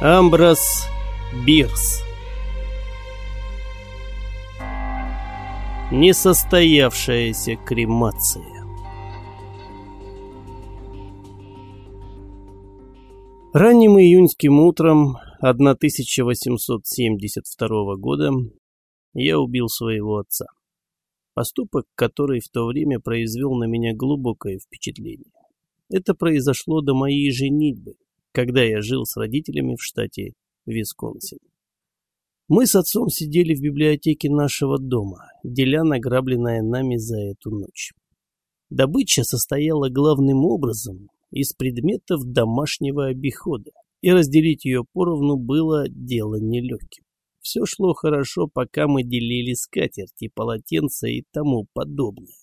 Амброс Бирс Несостоявшаяся кремация Ранним июньским утром 1872 года я убил своего отца. Поступок, который в то время произвел на меня глубокое впечатление. Это произошло до моей женитьбы, когда я жил с родителями в штате Висконсин. Мы с отцом сидели в библиотеке нашего дома, деля награбленное нами за эту ночь. Добыча состояла главным образом из предметов домашнего обихода, и разделить ее поровну было дело нелегким. Все шло хорошо, пока мы делили скатерти, полотенца и тому подобное.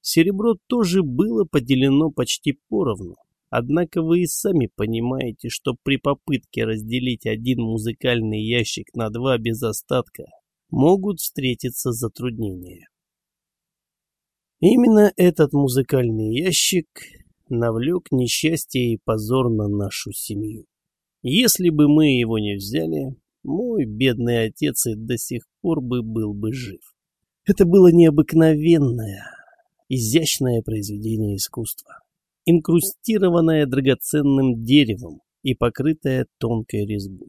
Серебро тоже было поделено почти поровну, однако вы и сами понимаете, что при попытке разделить один музыкальный ящик на два без остатка могут встретиться затруднения. Именно этот музыкальный ящик навлек несчастье и позор на нашу семью. Если бы мы его не взяли, мой бедный отец и до сих пор бы был бы жив. Это было необыкновенное, изящное произведение искусства, инкрустированное драгоценным деревом и покрытое тонкой резьбой.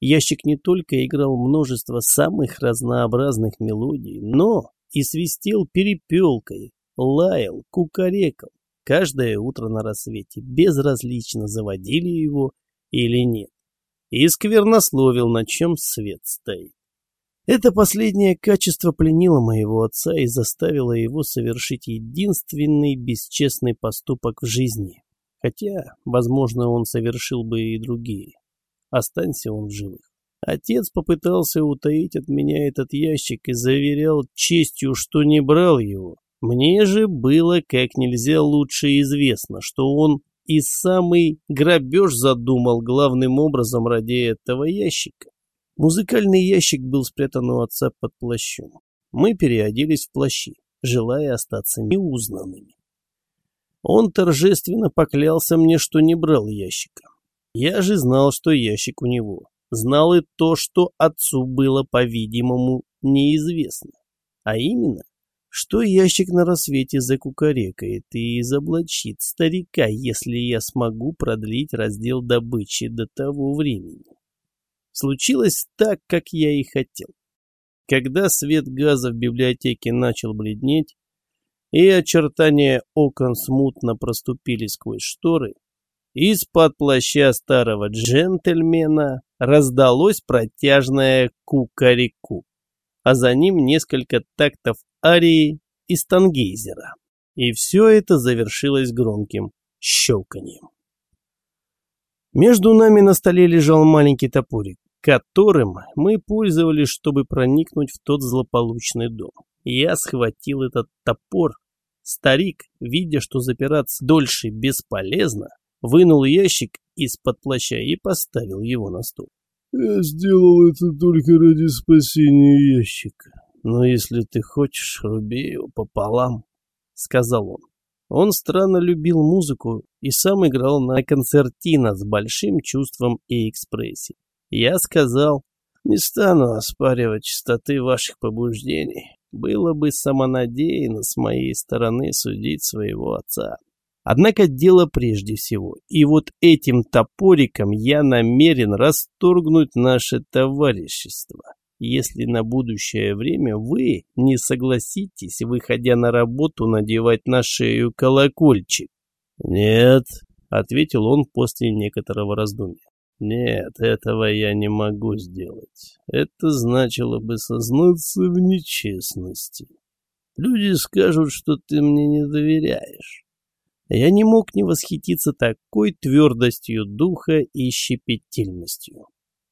Ящик не только играл множество самых разнообразных мелодий, но и свистел перепелкой, лаял, кукарекал, каждое утро на рассвете, безразлично заводили его или нет, и сквернословил, на чем свет стоит. Это последнее качество пленило моего отца и заставило его совершить единственный бесчестный поступок в жизни. Хотя, возможно, он совершил бы и другие. Останься он в живых. Отец попытался утаить от меня этот ящик и заверял честью, что не брал его. Мне же было как нельзя лучше известно, что он и самый грабеж задумал главным образом ради этого ящика. Музыкальный ящик был спрятан у отца под плащом. Мы переоделись в плащи, желая остаться неузнанными. Он торжественно поклялся мне, что не брал ящика. Я же знал, что ящик у него. Знал и то, что отцу было, по-видимому, неизвестно. А именно, что ящик на рассвете закукарекает и изоблачит старика, если я смогу продлить раздел добычи до того времени. Случилось так, как я и хотел. Когда свет газа в библиотеке начал бледнеть, и очертания окон смутно проступили сквозь шторы, из-под плаща старого джентльмена раздалось протяжное кукареку, а за ним несколько тактов арии из тангейзера. И все это завершилось громким щелканием. Между нами на столе лежал маленький топорик, которым мы пользовались, чтобы проникнуть в тот злополучный дом. Я схватил этот топор. Старик, видя, что запираться дольше бесполезно, вынул ящик из-под плаща и поставил его на стол. «Я сделал это только ради спасения ящика. Но если ты хочешь, руби его пополам», — сказал он. Он странно любил музыку и сам играл на концертино с большим чувством и экспрессией. Я сказал, не стану оспаривать чистоты ваших побуждений. Было бы самонадеянно с моей стороны судить своего отца. Однако дело прежде всего. И вот этим топориком я намерен расторгнуть наше товарищество. Если на будущее время вы не согласитесь, выходя на работу, надевать на шею колокольчик. Нет, ответил он после некоторого раздумья. Нет, этого я не могу сделать. Это значило бы сознаться в нечестности. Люди скажут, что ты мне не доверяешь. Я не мог не восхититься такой твердостью духа и щепетильностью.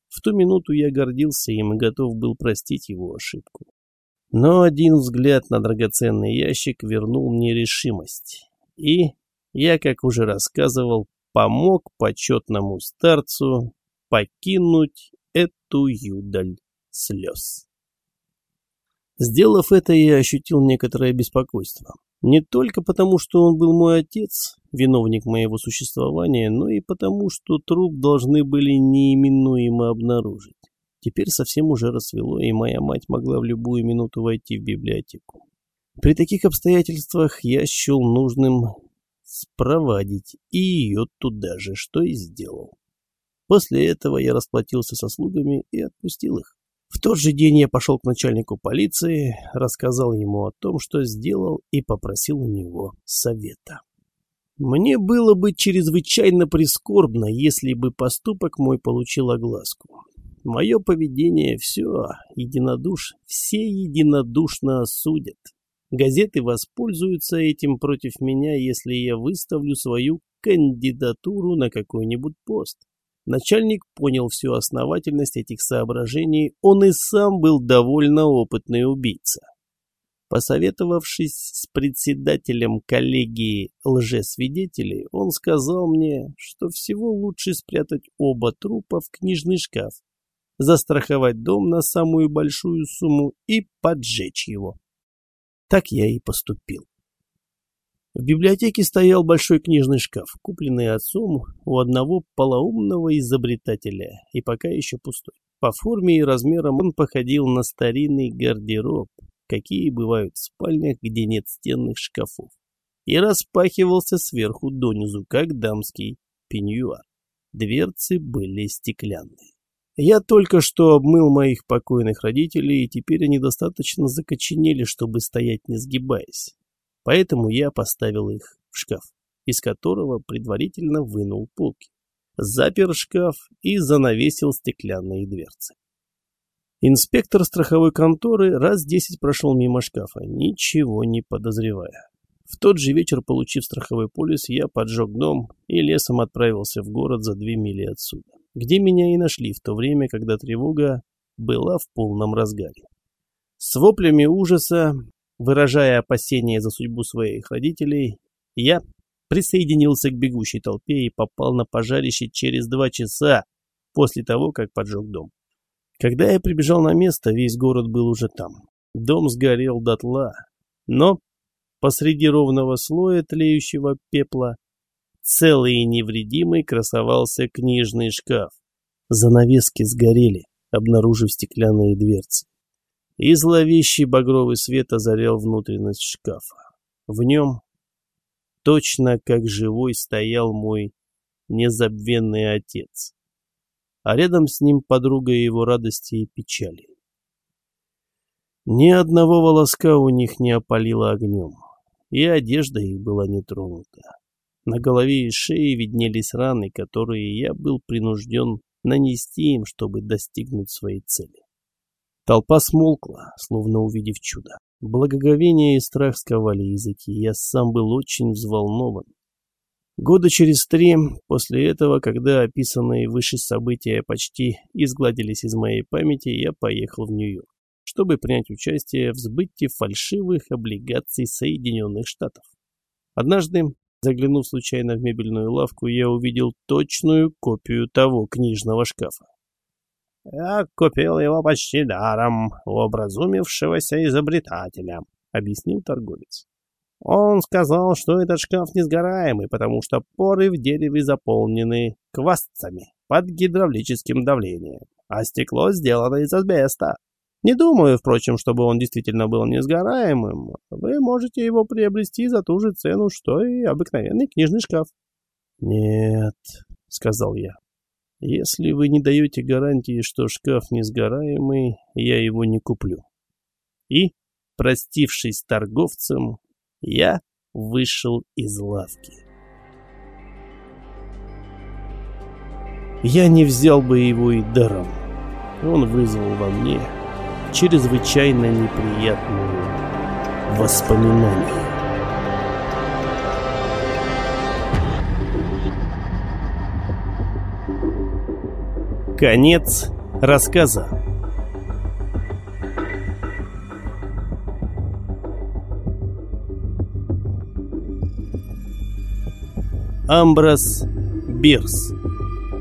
В ту минуту я гордился им и готов был простить его ошибку. Но один взгляд на драгоценный ящик вернул мне решимость. И я, как уже рассказывал, помог почетному старцу покинуть эту юдаль слез. Сделав это, я ощутил некоторое беспокойство. Не только потому, что он был мой отец, виновник моего существования, но и потому, что труп должны были неименуемо обнаружить. Теперь совсем уже рассвело, и моя мать могла в любую минуту войти в библиотеку. При таких обстоятельствах я счел нужным спровадить и ее туда же, что и сделал. После этого я расплатился со слугами и отпустил их. В тот же день я пошел к начальнику полиции, рассказал ему о том, что сделал, и попросил у него совета. Мне было бы чрезвычайно прискорбно, если бы поступок мой получил огласку. Мое поведение все единодуш, все единодушно осудят. Газеты воспользуются этим против меня, если я выставлю свою кандидатуру на какой-нибудь пост. Начальник понял всю основательность этих соображений, он и сам был довольно опытный убийца. Посоветовавшись с председателем коллегии лжесвидетелей, он сказал мне, что всего лучше спрятать оба трупа в книжный шкаф, застраховать дом на самую большую сумму и поджечь его. Так я и поступил. В библиотеке стоял большой книжный шкаф, купленный отцом у одного полоумного изобретателя и пока еще пустой. По форме и размерам он походил на старинный гардероб, какие бывают в спальнях, где нет стенных шкафов, и распахивался сверху донизу, как дамский пеньюар. Дверцы были стеклянные. Я только что обмыл моих покойных родителей, и теперь они достаточно закоченели, чтобы стоять не сгибаясь. Поэтому я поставил их в шкаф, из которого предварительно вынул полки. Запер шкаф и занавесил стеклянные дверцы. Инспектор страховой конторы раз десять прошел мимо шкафа, ничего не подозревая. В тот же вечер, получив страховой полис, я поджег дом и лесом отправился в город за две мили отсюда, где меня и нашли в то время, когда тревога была в полном разгаре. С воплями ужаса Выражая опасения за судьбу своих родителей, я присоединился к бегущей толпе и попал на пожарище через два часа после того, как поджег дом. Когда я прибежал на место, весь город был уже там. Дом сгорел дотла, но посреди ровного слоя тлеющего пепла целый и невредимый красовался книжный шкаф. Занавески сгорели, обнаружив стеклянные дверцы и зловещий багровый свет озарял внутренность шкафа. В нем, точно как живой, стоял мой незабвенный отец, а рядом с ним подруга его радости и печали. Ни одного волоска у них не опалило огнем, и одежда их была не тронута. На голове и шее виднелись раны, которые я был принужден нанести им, чтобы достигнуть своей цели. Толпа смолкла, словно увидев чудо. Благоговение и страх сковали языки, я сам был очень взволнован. Года через три после этого, когда описанные выше события почти изгладились из моей памяти, я поехал в Нью-Йорк, чтобы принять участие в сбытии фальшивых облигаций Соединенных Штатов. Однажды, заглянув случайно в мебельную лавку, я увидел точную копию того книжного шкафа. «Я купил его почти даром у образумившегося изобретателя», — объяснил торговец. Он сказал, что этот шкаф несгораемый, потому что поры в дереве заполнены квасцами под гидравлическим давлением, а стекло сделано из асбеста. Не думаю, впрочем, чтобы он действительно был несгораемым. Вы можете его приобрести за ту же цену, что и обыкновенный книжный шкаф. «Нет», — сказал я, если вы не даете гарантии, что шкаф несгораемый, я его не куплю. И, простившись с торговцем, я вышел из лавки. Я не взял бы его и даром. Он вызвал во мне чрезвычайно неприятные воспоминания. Конец рассказа. Амброс Бирс.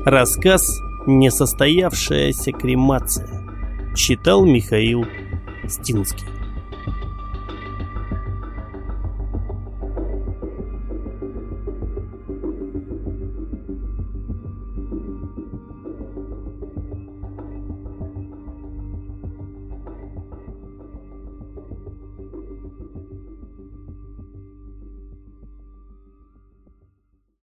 Рассказ «Несостоявшаяся кремация». Читал Михаил Стинский.